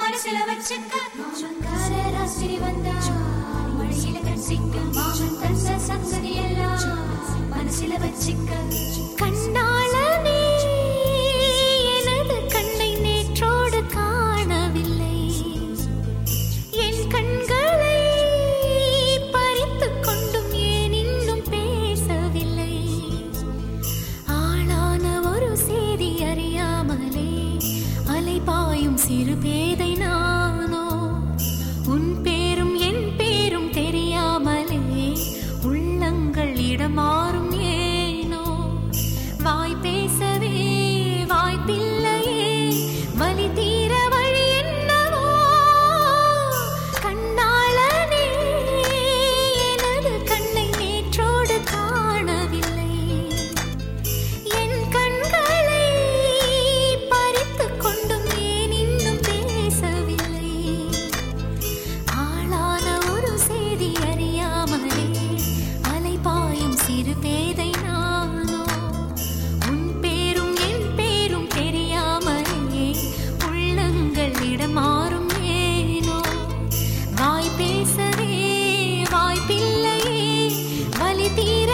மனசுல வச்சுக்க மாமன்கார ராசிரி வந்தா மழையில கட்சிக்க மாமன் தந்த சங்கதி எல்லாம் மனசுல வச்சுக்க சிறு பேதை நான் りピラ